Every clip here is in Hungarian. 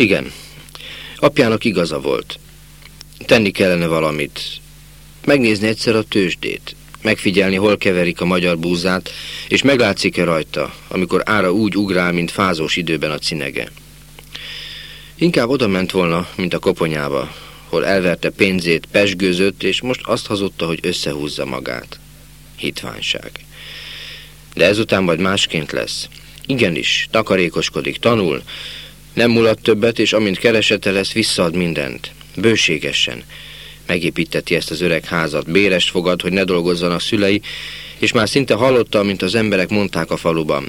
Igen, apjának igaza volt. Tenni kellene valamit. Megnézni egyszer a tőzsdét. Megfigyelni, hol keverik a magyar búzát, és meglátszik-e rajta, amikor ára úgy ugrál, mint fázós időben a cinege. Inkább oda ment volna, mint a koponyába, hol elverte pénzét, pesgőzött, és most azt hazudta, hogy összehúzza magát. Hitványság. De ezután majd másként lesz. Igenis, takarékoskodik, tanul, nem mulat többet, és amint keresete lesz, visszaad mindent. Bőségesen. Megépíteti ezt az öreg házat, bérest fogad, hogy ne dolgozzanak szülei, és már szinte hallotta, mint az emberek mondták a faluban.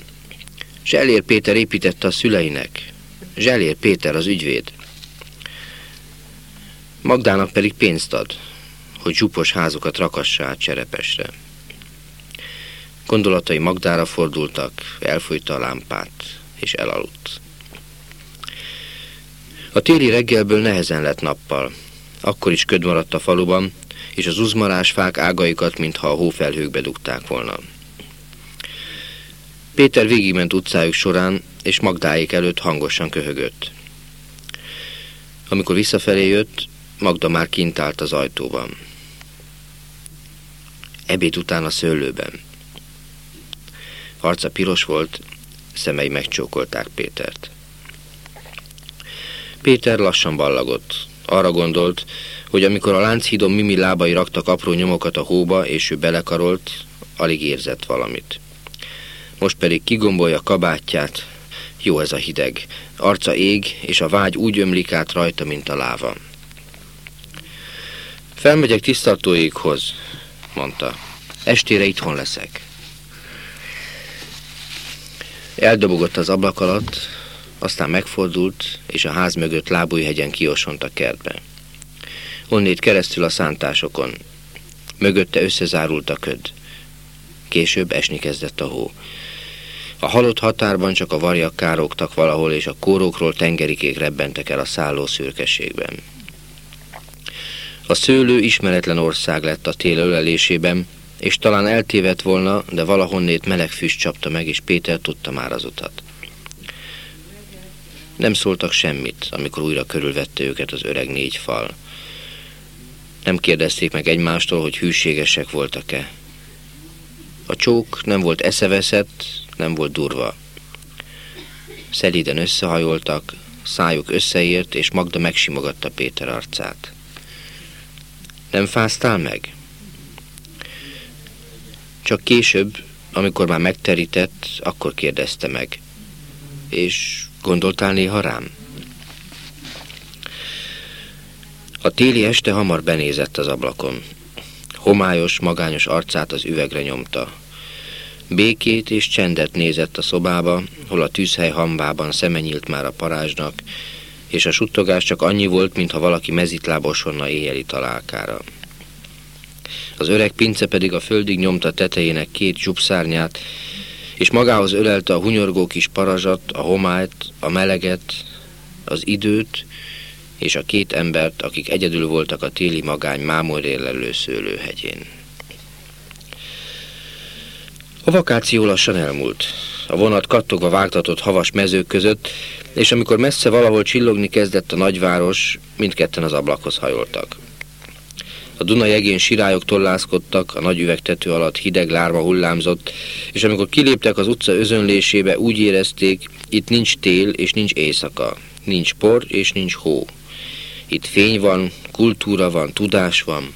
Zselér Péter építette a szüleinek. Zselér Péter az ügyvéd. Magdának pedig pénzt ad, hogy zsupos házokat rakassa át Cserepesre. Gondolatai Magdára fordultak, elfújta a lámpát, és elaludt. A téli reggelből nehezen lett nappal. Akkor is köd maradt a faluban, és az uzmarás fák ágaikat, mintha a hófelhőkbe dugták volna. Péter végigment utcájuk során, és Magdáik előtt hangosan köhögött. Amikor visszafelé jött, Magda már kint állt az ajtóban. Ebéd után a szőlőben. Arca piros volt, szemei megcsókolták Pétert. Péter lassan ballagott. Arra gondolt, hogy amikor a Lánchídon Mimi lábai raktak apró nyomokat a hóba, és ő belekarolt, alig érzett valamit. Most pedig kigombolja kabátját, jó ez a hideg. Arca ég, és a vágy úgy ömlik át rajta, mint a láva. Felmegyek tisztartóikhoz, mondta. Estére itthon leszek. Eldobogott az ablak alatt, aztán megfordult, és a ház mögött lábújhegyen kiosont a kertbe. Onnét keresztül a szántásokon. Mögötte összezárult a köd. Később esni kezdett a hó. A halott határban csak a varjak károgtak valahol, és a kórókról tengerikék rebbentek el a szálló szürkeségben. A szőlő ismeretlen ország lett a tél ölelésében, és talán eltévedt volna, de valahonnét meleg füst csapta meg, és Péter tudta már az utat. Nem szóltak semmit, amikor újra körülvette őket az öreg négy fal. Nem kérdezték meg egymástól, hogy hűségesek voltak-e. A csók nem volt eszeveszett, nem volt durva. Szelíden összehajoltak, szájuk összeért, és Magda megsimogatta Péter arcát. Nem fáztál meg? Csak később, amikor már megterített, akkor kérdezte meg. És Gondoltál néha rám? A téli este hamar benézett az ablakon. Homályos, magányos arcát az üvegre nyomta. Békét és csendet nézett a szobába, hol a tűzhely hambában szeme nyílt már a parázsnak, és a suttogás csak annyi volt, mintha valaki mezitlábosonna éjjeli találkára. Az öreg pince pedig a földig nyomta tetejének két zsupszárnyát, és magához ölelte a hunyorgó kis parazsat, a homályt, a meleget, az időt, és a két embert, akik egyedül voltak a téli magány mámorélelő szőlőhegyén. A vakáció lassan elmúlt. A vonat kattogva vágtatott havas mezők között, és amikor messze valahol csillogni kezdett a nagyváros, mindketten az ablakhoz hajoltak. A Duna jegén sirályok tollászkodtak, a nagy üvegtető alatt hideg lárma hullámzott, és amikor kiléptek az utca özönlésébe, úgy érezték, itt nincs tél és nincs éjszaka, nincs por és nincs hó. Itt fény van, kultúra van, tudás van.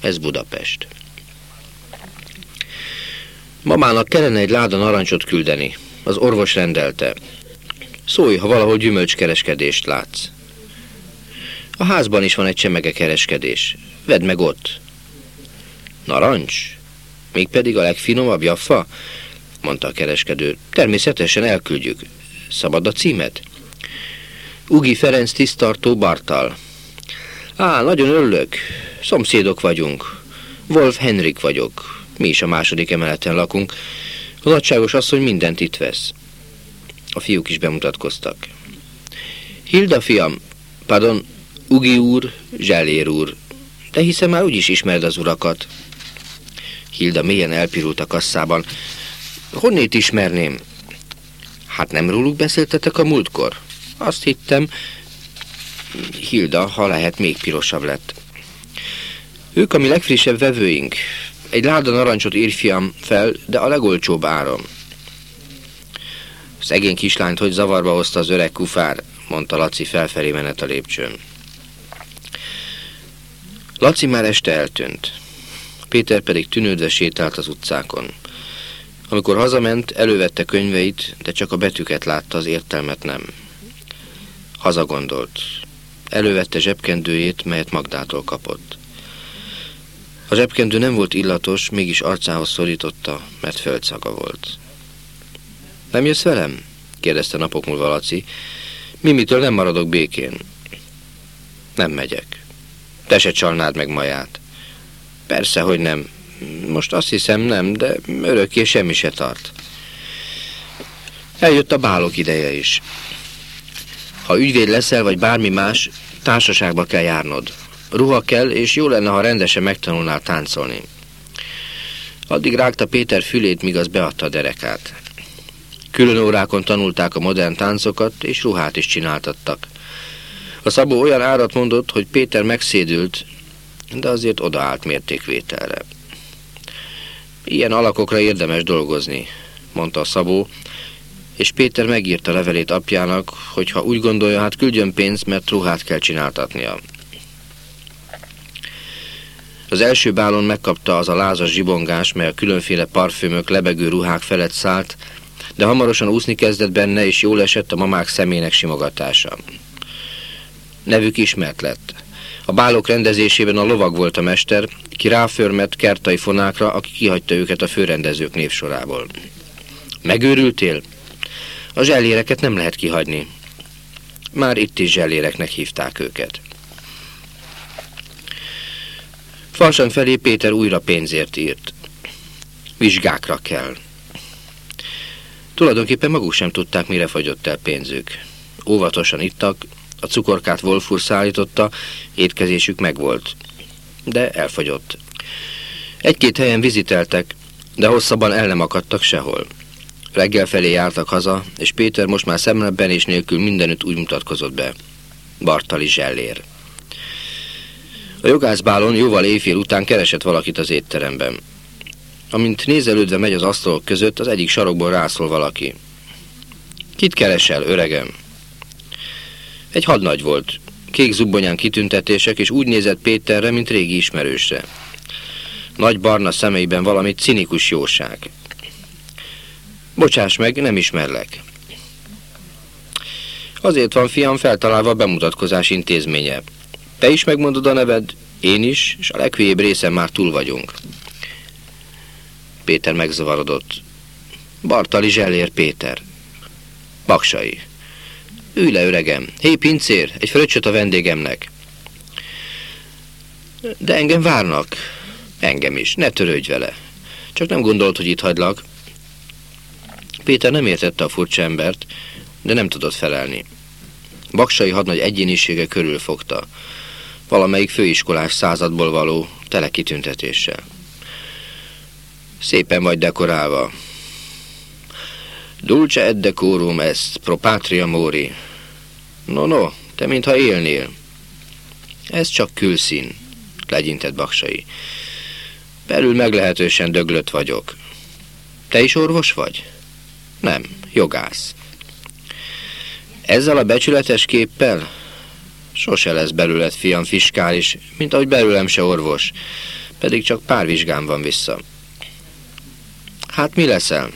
Ez Budapest. Mamának kellene egy láda narancsot küldeni. Az orvos rendelte. Szólj, ha valahol gyümölcskereskedést látsz. A házban is van egy csemege kereskedés. Vedd meg ott. Narancs? Mégpedig a legfinomabb jaffa? mondta a kereskedő. Természetesen elküldjük. Szabad a címet? Ugi Ferenc tisztartó Bartal. Á, nagyon örülök. Szomszédok vagyunk. Wolf Henrik vagyok. Mi is a második emeleten lakunk. A nagyságos asszony mindent itt vesz. A fiúk is bemutatkoztak. Hilda fiam, pardon, Ugi úr, Zselér úr, de hiszem már úgyis ismered az urakat. Hilda mélyen elpirult a kasszában. Honnét ismerném? Hát nem róluk beszéltetek a múltkor? Azt hittem, Hilda, ha lehet, még pirosabb lett. Ők a mi legfrissebb vevőink. Egy láda narancsot ír fiam fel, de a legolcsóbb áron. Szegény kislányt, hogy zavarba hozta az öreg kufár, mondta Laci felfelé menet a lépcsőn. Laci már este eltűnt. Péter pedig tűnődve sétált az utcákon. Amikor hazament, elővette könyveit, de csak a betűket látta, az értelmet nem. Hazagondolt. Elővette zsebkendőjét, melyet Magdától kapott. A zsebkendő nem volt illatos, mégis arcához szorította, mert földszaga volt. Nem jössz velem? kérdezte napok múlva Laci. Mimitől nem maradok békén. Nem megyek. Te se csalnád meg maját. Persze, hogy nem. Most azt hiszem nem, de örökké semmi se tart. Eljött a bálok ideje is. Ha ügyvéd leszel, vagy bármi más, társaságba kell járnod. Ruha kell, és jó lenne, ha rendesen megtanulnál táncolni. Addig rágta Péter fülét, míg az beadta a derekát. Külön órákon tanulták a modern táncokat, és ruhát is csináltattak. A szabó olyan árat mondott, hogy Péter megszédült, de azért odaállt mértékvételre. Ilyen alakokra érdemes dolgozni, mondta a szabó, és Péter megírta levelét apjának, hogy ha úgy gondolja, hát küldjön pénzt, mert ruhát kell csináltatnia. Az első bálon megkapta az a lázas zsibongás, mely a különféle parfümök lebegő ruhák felett szállt, de hamarosan úszni kezdett benne, és jól esett a mamák szemének simogatása. Nevük ismert lett. A bálok rendezésében a lovag volt a mester, ki ráförmett kertai fonákra, aki kihagyta őket a főrendezők névsorából. Megőrültél? A zselléreket nem lehet kihagyni. Már itt is zselléreknek hívták őket. Farsan felé Péter újra pénzért írt. Vizsgákra kell. Tulajdonképpen maguk sem tudták, mire fagyott el pénzük. Óvatosan ittak, a cukorkát Wolfur szállította, étkezésük megvolt. De elfagyott. Egy-két helyen viziteltek, de hosszabban el nem akadtak sehol. Reggel felé jártak haza, és Péter most már szemlebben és nélkül mindenütt úgy mutatkozott be. Bartali zsellér. A jogászbálon jóval éjfél után keresett valakit az étteremben. Amint nézelődve megy az asztalok között, az egyik sarokból rászól valaki. Kit keresel, öregem? Egy hadnagy volt. Kék zubbonyán kitüntetések, és úgy nézett Péterre, mint régi ismerősre. Nagy barna szemeiben valami cinikus jóság. Bocsáss meg, nem ismerlek. Azért van, fiam, feltalálva a bemutatkozás intézménye. Te is megmondod a neved, én is, és a leghülyébb részen már túl vagyunk. Péter megzavarodott. Bartali Zsellér Péter. Baksai. Ülj le, öregem. Hé, pincér, egy fröccsöt a vendégemnek. De engem várnak. Engem is. Ne törődj vele. Csak nem gondolt, hogy itt hagylak. Péter nem értette a furcsa embert, de nem tudott felelni. Baksai hadnagy egyénisége körülfogta. Valamelyik főiskolás századból való telekitüntetéssel. Szépen vagy dekorálva. Dulce et decorum est, pro patria mori. No, no, te mintha élnél. Ez csak külszín, legyintett Baksai. Belül meglehetősen döglött vagyok. Te is orvos vagy? Nem, jogász. Ezzel a becsületes képpel? Sose lesz belőled, fiam, fiskális, mint ahogy belőlem se orvos, pedig csak pár vizsgám van vissza. Hát mi leszel?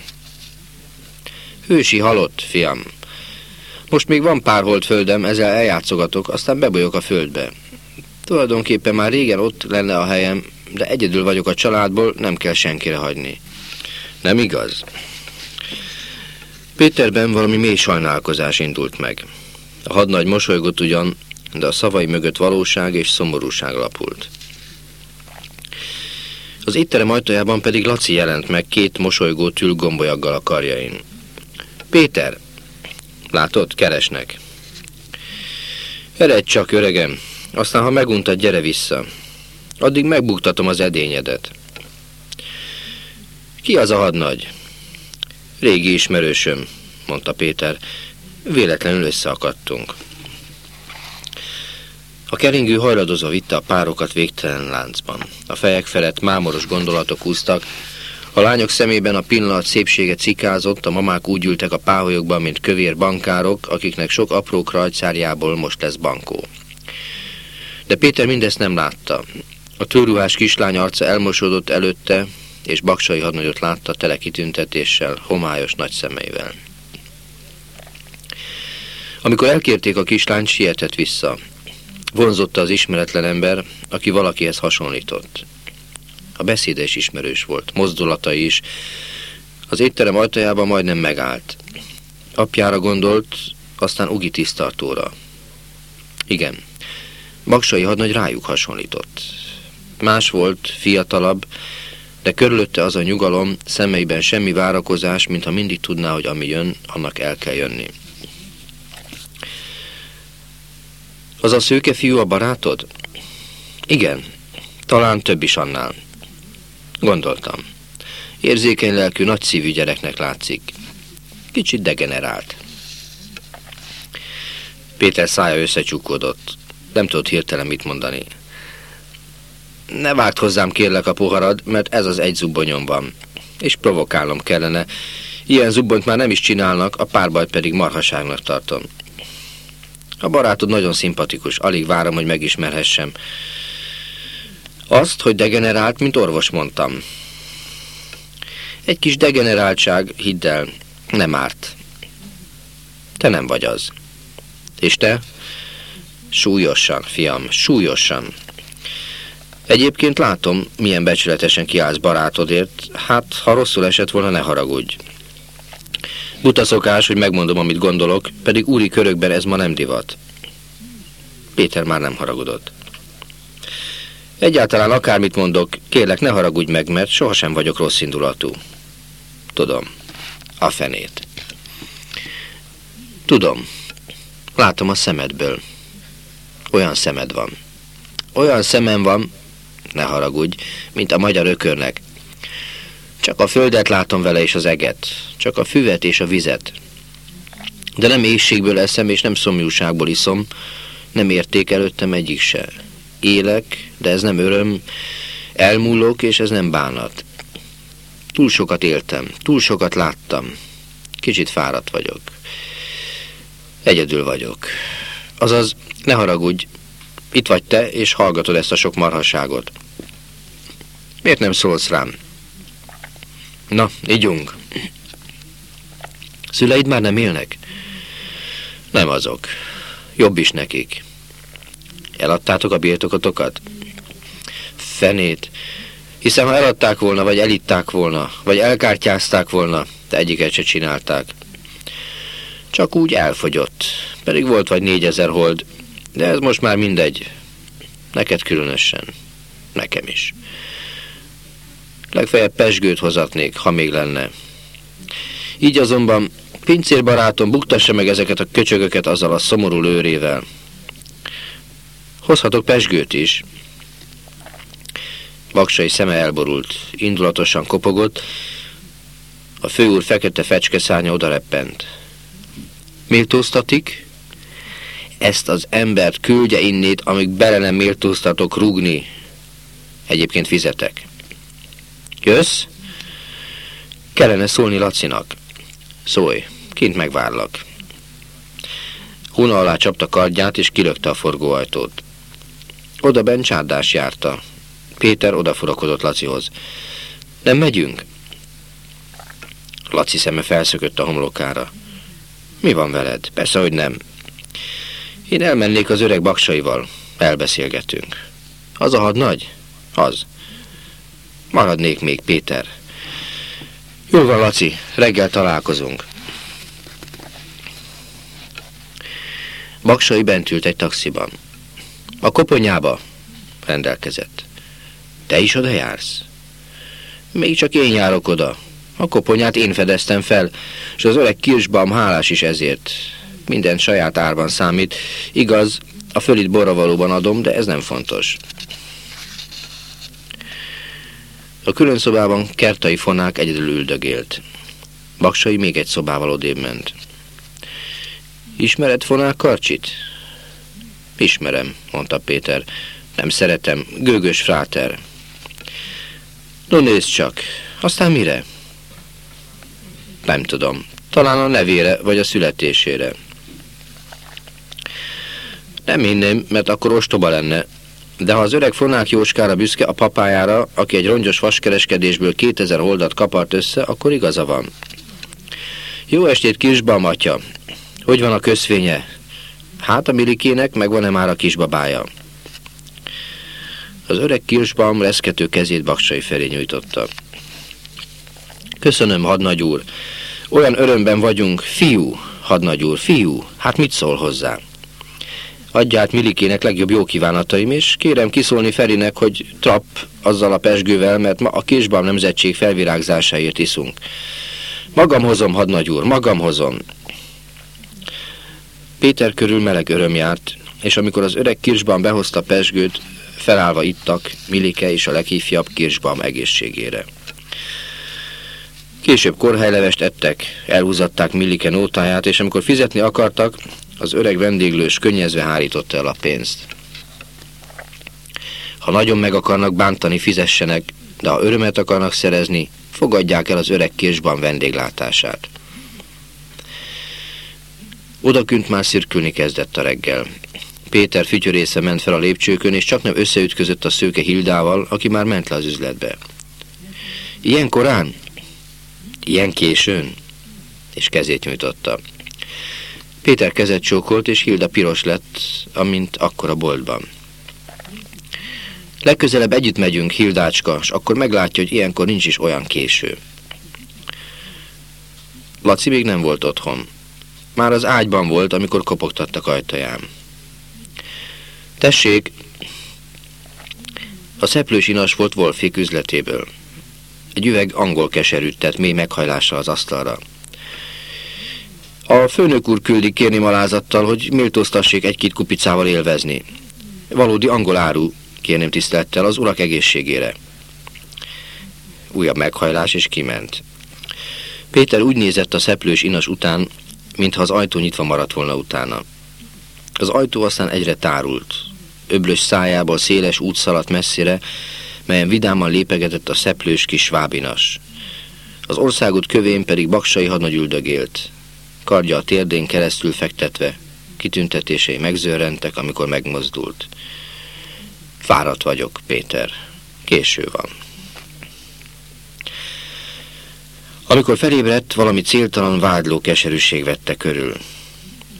Hősi halott, fiam. Most még van pár földem, ezzel eljátszogatok, aztán bebolyok a földbe. Tulajdonképpen már régen ott lenne a helyem, de egyedül vagyok a családból, nem kell senkire hagyni. Nem igaz? Péterben valami mély sajnálkozás indult meg. A hadnagy mosolygott ugyan, de a szavai mögött valóság és szomorúság lapult. Az étterem ajtajában pedig Laci jelent meg két mosolygó tülgombolyaggal a karjain. Péter! Látod, keresnek. Eredj csak, öregem, aztán ha meguntad, gyere vissza. Addig megbuktatom az edényedet. Ki az a hadnagy? Régi ismerősöm, mondta Péter. Véletlenül összeakadtunk. A keringő hajladozva vitte a párokat végtelen láncban. A fejek felett mámoros gondolatok úztak, a lányok szemében a pillanat szépsége cikázott, a mamák úgy ültek a páholyokban, mint kövér bankárok, akiknek sok apró krajcárjából most lesz bankó. De Péter mindezt nem látta. A tőruhás kislány arca elmosódott előtte, és Baksai hadnagyot látta tele kitüntetéssel, homályos nagy szemeivel. Amikor elkérték a kislányt, sietett vissza. Vonzotta az ismeretlen ember, aki valakihez hasonlított. A beszéde is ismerős volt, mozdulatai is. Az étterem ajtajában majdnem megállt. Apjára gondolt, aztán Ugi tisztartóra. Igen, Baksai hadnagy rájuk hasonlított. Más volt, fiatalabb, de körülötte az a nyugalom, szemeiben semmi várakozás, mintha mindig tudná, hogy ami jön, annak el kell jönni. Az a szőke fiú a barátod? Igen, talán több is annál. Gondoltam. Érzékeny lelkű, nagy szívű gyereknek látszik. Kicsit degenerált. Péter szája összecsukódott. Nem tudott hirtelen mit mondani. Ne vágd hozzám kérlek a poharad, mert ez az egy zubbonyom van. És provokálnom kellene. Ilyen zubbont már nem is csinálnak, a párbajt pedig marhaságnak tartom. A barátod nagyon szimpatikus, alig várom, hogy megismerhessem. Azt, hogy degenerált, mint orvos mondtam. Egy kis degeneráltság, hidd el, nem árt. Te nem vagy az. És te? Súlyosan, fiam, súlyosan. Egyébként látom, milyen becsületesen kiállsz barátodért, hát ha rosszul esett volna, ne haragudj. Buta szokás, hogy megmondom, amit gondolok, pedig úri körökben ez ma nem divat. Péter már nem haragudott. Egyáltalán akármit mondok, kérlek ne haragudj meg, mert sohasem vagyok rossz indulatú. Tudom. A fenét. Tudom. Látom a szemedből. Olyan szemed van. Olyan szemem van, ne haragudj, mint a magyar ökörnek. Csak a földet látom vele és az eget, csak a füvet és a vizet. De nem éjségből eszem, és nem szomjúságból iszom, nem érték előttem egyik se. Élek, de ez nem öröm, elmúlok, és ez nem bánat. Túl sokat éltem, túl sokat láttam. Kicsit fáradt vagyok. Egyedül vagyok. Azaz, ne haragudj, itt vagy te, és hallgatod ezt a sok marhasságot. Miért nem szólsz rám? Na, ígyunk. Szüleid már nem élnek? Nem azok. Jobb is nekik. Eladtátok a birtokotokat? Fenét. Hiszen ha eladták volna, vagy elitták volna, vagy elkártyázták volna, de egyiket se csinálták. Csak úgy elfogyott. Pedig volt vagy négyezer hold, de ez most már mindegy. Neked különösen. Nekem is. Legfeljebb pesgőt hozatnék, ha még lenne. Így azonban pincérbarátom buktassa meg ezeket a köcsögöket azzal a szomorú lőrével. Hozhatok pesgőt is. Baksai szeme elborult, indulatosan kopogott, a főúr fekete fecske szárnya odareppent. Méltóztatik? Ezt az embert küldje innét, amíg bele nem méltóztatok rúgni. Egyébként fizetek. Jössz? Kellene szólni Lacinak. Szólj, kint megvárlak. Huna alá csapta kardját, és kilökte a forgóajtót. Oda bent csárdás járta. Péter odafurakodott Lacihoz. Nem megyünk? Laci szeme felszökött a homlokára. Mi van veled? Persze, hogy nem. Én elmennék az öreg baksaival. Elbeszélgetünk. Az a hadnagy? Az. Maradnék még, Péter. Jól van, Laci, reggel találkozunk. Baksai bent ült egy taxiban. A koponyába rendelkezett. Te is oda jársz? Még csak én járok oda. A koponyát én fedeztem fel, és az öreg Kirschbaum hálás is ezért. Minden saját árban számít. Igaz, a fölit borravalóban adom, de ez nem fontos. A külön szobában kertai fonák egyedül üldögélt. Baksai még egy szobával odébb ment. Ismered Fonál Karcsit? Ismerem, mondta Péter. Nem szeretem, gőgös fráter. No nézd csak, aztán mire? Nem tudom, talán a nevére vagy a születésére. Nem hinném, mert akkor ostoba lenne. De ha az öreg Fonák Jóskára büszke a papájára, aki egy rongyos vaskereskedésből 2000 holdat kapart össze, akkor igaza van. Jó estét, kisbam, atya! Hogy van a közvénye? Hát a Milikének megvan-e már a kisbabája? Az öreg Kirsbaum reszkető kezét Baksai felé nyújtotta. Köszönöm, hadnagy úr. Olyan örömben vagyunk. Fiú, hadnagy úr, fiú, hát mit szól hozzá? Adja át Milikének legjobb jó kívánataim, és kérem kiszólni Ferinek, hogy trap azzal a pesgővel, mert ma a Kisbam nemzetség felvirágzásáért iszunk. Magam hozom, hadnagy úr, magam hozom. Péter körül meleg öröm járt, és amikor az öreg Kirsban behozta pesgőt, felállva ittak Milike és a leghívjabb Kirsbam egészségére. Később korhelylevest ettek, elhúzatták Millike nótáját, és amikor fizetni akartak, az öreg vendéglős könnyezve hárította el a pénzt. Ha nagyon meg akarnak bántani, fizessenek, de ha örömet akarnak szerezni, fogadják el az öreg kirsban vendéglátását. Odakünt már szirkülni kezdett a reggel. Péter fütyörésze ment fel a lépcsőkön, és csak nem összeütközött a szőke Hildával, aki már ment le az üzletbe. Ilyen korán? Ilyen későn? És kezét nyújtotta. Péter kezet csókolt, és Hilda piros lett, amint akkor a boltban. Legközelebb együtt megyünk, Hildácska, és akkor meglátja, hogy ilyenkor nincs is olyan késő. Laci még nem volt otthon. Már az ágyban volt, amikor kopogtattak ajtaján. Tessék! A szeplős inas volt Wolfik üzletéből. Egy üveg angol keserűt tett mély meghajlással az asztalra. A főnök úr küldi kérni malázattal, hogy méltóztassék egy-két kupicával élvezni. Valódi angol áru, kérném tisztelettel, az urak egészségére. Újabb meghajlás, és kiment. Péter úgy nézett a szeplős inas után, mintha az ajtó nyitva maradt volna utána. Az ajtó aztán egyre tárult. Öblös szájából széles út szaladt messzire, melyen vidáman lépegetett a szeplős kis vábinas. Az országút kövén pedig baksai hadnagy üldögélt. Kardja a térdén keresztül fektetve, kitüntetései megzőrentek, amikor megmozdult. Fáradt vagyok, Péter. Késő van. Amikor felébredt, valami céltalan vádló keserűség vette körül.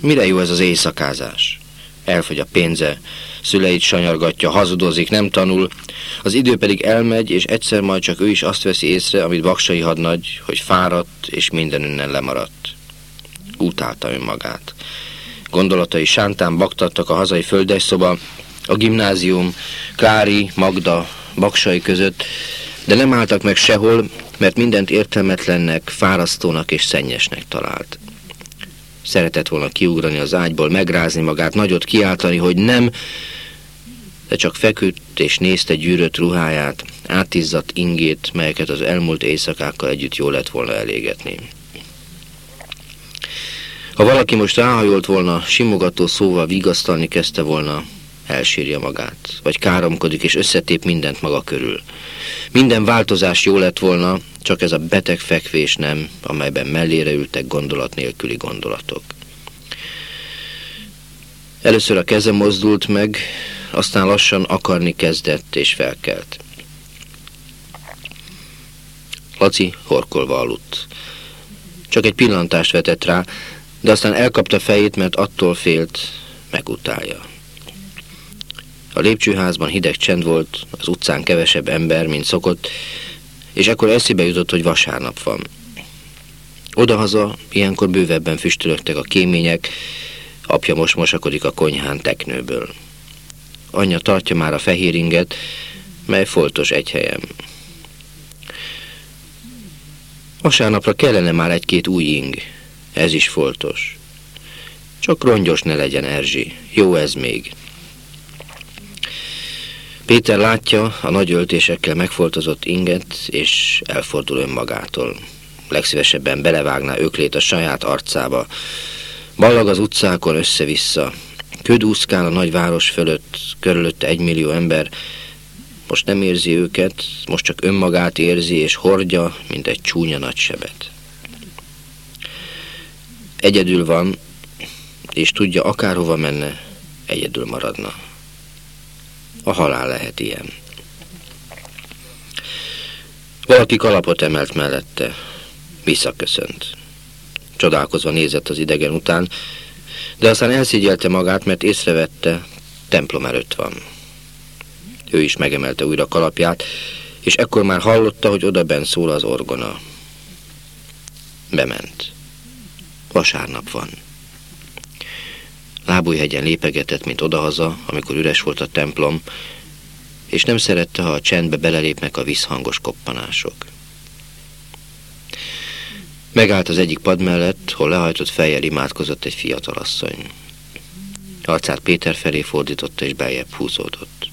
Mire jó ez az éjszakázás? Elfogy a pénze, szüleit sanyargatja, hazudozik, nem tanul, az idő pedig elmegy, és egyszer majd csak ő is azt veszi észre, amit Baksai hadnagy, hogy fáradt, és minden lemaradt. Utálta önmagát. Gondolatai sántán baktattak a hazai szoba, a gimnázium, Klári, Magda, Baksai között, de nem álltak meg sehol, mert mindent értelmetlennek, fárasztónak és szennyesnek talált. Szeretett volna kiugrani az ágyból, megrázni magát, nagyot kiáltani, hogy nem, de csak feküdt és nézte gyűrött ruháját, átizzadt ingét, melyeket az elmúlt éjszakákkal együtt jól lett volna elégetni. Ha valaki most ráhajolt volna, simogató szóval vigasztalni kezdte volna, elsírja magát, vagy káromkodik és összetép mindent maga körül. Minden változás jó lett volna, csak ez a beteg fekvés nem, amelyben mellére ültek gondolat nélküli gondolatok. Először a keze mozdult meg, aztán lassan akarni kezdett és felkelt. Laci horkolva aludt. Csak egy pillantást vetett rá, de aztán elkapta fejét, mert attól félt, megutálja. A lépcsőházban hideg csend volt, az utcán kevesebb ember, mint szokott, és ekkor eszébe jutott, hogy vasárnap van. Odahaza ilyenkor bővebben füstölögtek a kémények, apja most mosakodik a konyhán teknőből. Anyja tartja már a fehér inget, mely foltos egy helyem. Vasárnapra kellene már egy-két új ing, ez is foltos. Csak rongyos ne legyen, Erzsi, jó ez még. Péter látja a nagy öltésekkel megfoltozott inget, és elfordul önmagától. Legszívesebben belevágná öklét a saját arcába, Ballag az utcákon össze-vissza. Köd úszkál a nagyváros fölött, körülötte egymillió ember. Most nem érzi őket, most csak önmagát érzi, és hordja, mint egy csúnya nagy sebet. Egyedül van, és tudja, akárhova menne, egyedül maradna. A halál lehet ilyen. Valaki kalapot emelt mellette. Visszaköszönt. Csodálkozva nézett az idegen után, de aztán elszégyelte magát, mert észrevette, templom előtt van. Ő is megemelte újra kalapját, és ekkor már hallotta, hogy odaben szól az orgona. Bement. Vasárnap van. Lábújhegyen lépegetett, mint odahaza, amikor üres volt a templom, és nem szerette, ha a csendbe belelépnek a visszhangos koppanások. Megállt az egyik pad mellett, hol lehajtott fejjel imádkozott egy fiatalasszony. Arcát Péter felé fordította, és beljebb húzódott.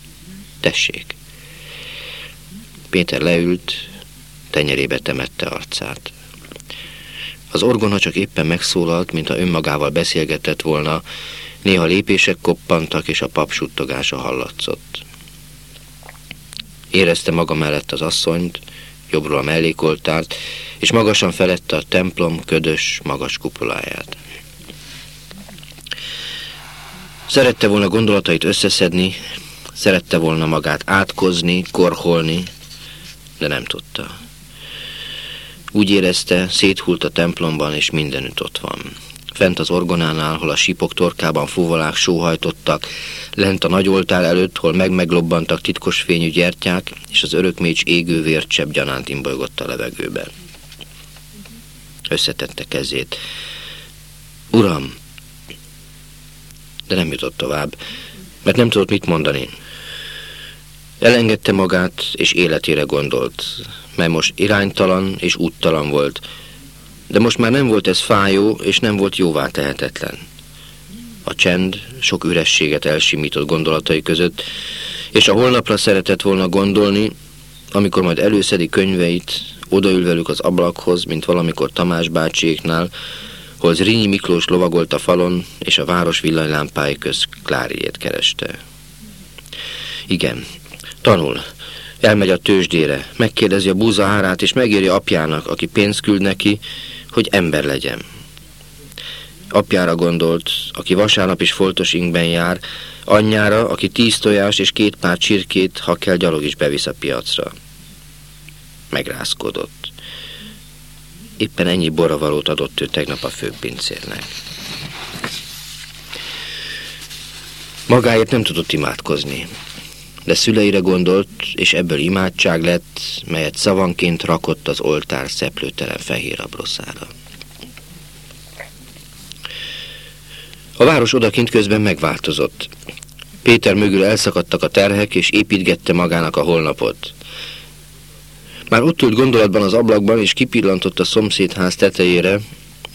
Tessék! Péter leült, tenyerébe temette arcát. Az orgona csak éppen megszólalt, mintha önmagával beszélgetett volna, néha lépések koppantak, és a pap suttogása hallatszott. Érezte maga mellett az asszonyt, jobbról a mellékoltárt, és magasan felette a templom ködös, magas kupoláját. Szerette volna gondolatait összeszedni, szerette volna magát átkozni, korholni, de nem tudta. Úgy érezte, széthult a templomban, és mindenütt ott van. Fent az orgonánál, hol a sípok torkában fuvolák sóhajtottak, lent a nagy oltár előtt, hol meg-meglobbantak titkos fényű gyertyák, és az örökmécs égő vércsepp gyanánt imbolygott a levegőben. Összetette kezét. Uram! De nem jutott tovább, mert nem tudott mit mondani. Elengedte magát, és életére gondolt, mely most iránytalan és úttalan volt, de most már nem volt ez fájó, és nem volt jóvá tehetetlen. A csend sok ürességet elsimított gondolatai között, és a holnapra szeretett volna gondolni, amikor majd előszedi könyveit, odaül velük az ablakhoz, mint valamikor Tamás bácsiéknál, hol Zrínyi Miklós lovagolt a falon, és a város villanylámpái köz Kláriét kereste. Igen, tanul, elmegy a tőzsdére, megkérdezi a búza árát, és megéri apjának, aki pénzt küld neki, hogy ember legyen. Apjára gondolt, aki vasárnap is foltos ingben jár, anyjára, aki tíz tojás és két pár csirkét, ha kell, gyalog is bevisz a piacra. Megrázkodott. Éppen ennyi boravalót adott ő tegnap a főpincérnek. Magáért nem tudott imádkozni, de szüleire gondolt, és ebből imádság lett, melyet szavanként rakott az oltár szeplőtelen fehér abroszára. A város odakint közben megváltozott. Péter mögül elszakadtak a terhek, és építgette magának a holnapot. Már ott ült gondolatban az ablakban, és kipillantott a szomszédház tetejére,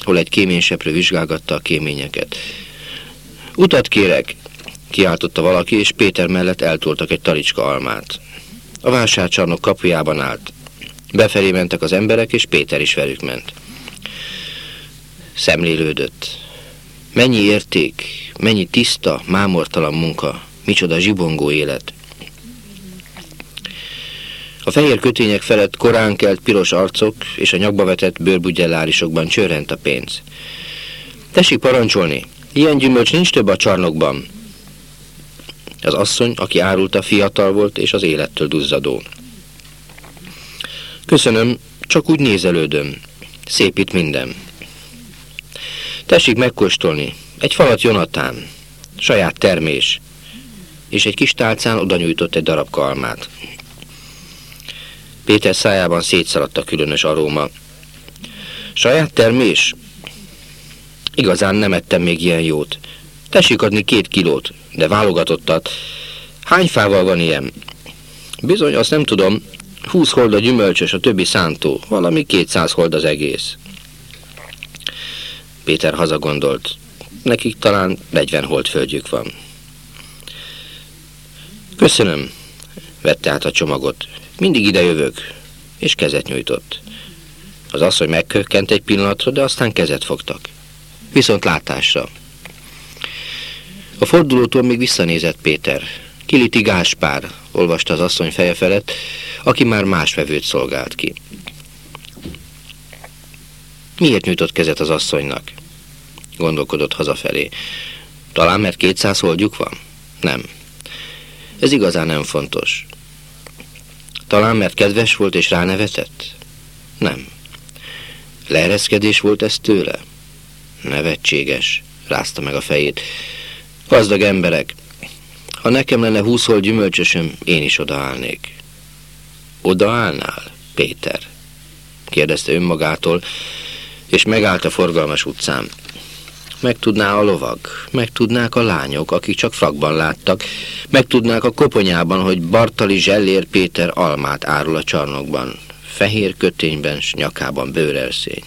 hol egy kéményseprő vizsgálgatta a kéményeket. Utat kérek, kiáltotta valaki, és Péter mellett eltoltak egy talicska almát. A vásárcsarnok kapujában állt. Befelé mentek az emberek, és Péter is velük ment. Szemlélődött. Mennyi érték, mennyi tiszta, mámortalan munka, micsoda zsibongó élet. A fehér kötények felett korán kelt piros arcok, és a nyakba vetett bőrbugyelárisokban csörrent a pénz. Tessék parancsolni, ilyen gyümölcs nincs több a csarnokban, az asszony, aki árulta, fiatal volt és az élettől duzzadó. Köszönöm, csak úgy nézelődöm. Szép itt minden. Tessék megkóstolni. Egy falat Jonatán. Saját termés. És egy kis tálcán oda nyújtott egy darab kalmát. Péter szájában szétszaladt a különös aróma. Saját termés? Igazán nem ettem még ilyen jót. Tessék adni két kilót, de válogatottat. Hány fával van ilyen? Bizony, azt nem tudom. Húsz hold a gyümölcsös, a többi szántó. Valami kétszáz hold az egész. Péter hazagondolt. Nekik talán 40 hold földjük van. Köszönöm, vette át a csomagot. Mindig ide jövök, és kezet nyújtott. Az asszony megkökkent egy pillanatra, de aztán kezet fogtak. Viszont látásra. A fordulótól még visszanézett Péter. Kiliti Gáspár, olvasta az asszony feje felett, aki már más vevőt szolgált ki. Miért nyújtott kezet az asszonynak? Gondolkodott hazafelé. Talán mert kétszáz holdjuk van? Nem. Ez igazán nem fontos. Talán mert kedves volt és ránevetett? Nem. Leereszkedés volt ez tőle? Nevetséges, rázta meg a fejét. Gazdag emberek, ha nekem lenne húszhol gyümölcsösöm, én is odaállnék. Odaállnál, Péter? kérdezte önmagától, és megállt a forgalmas utcán. Megtudná a lovag, megtudnák a lányok, akik csak frakban láttak, megtudnák a koponyában, hogy Bartali Zsellér Péter almát árul a csarnokban, fehér kötényben, s nyakában bőrelszény.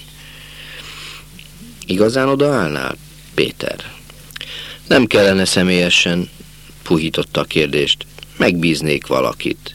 Igazán odaállnál, Péter? Nem kellene személyesen, puhította a kérdést, megbíznék valakit.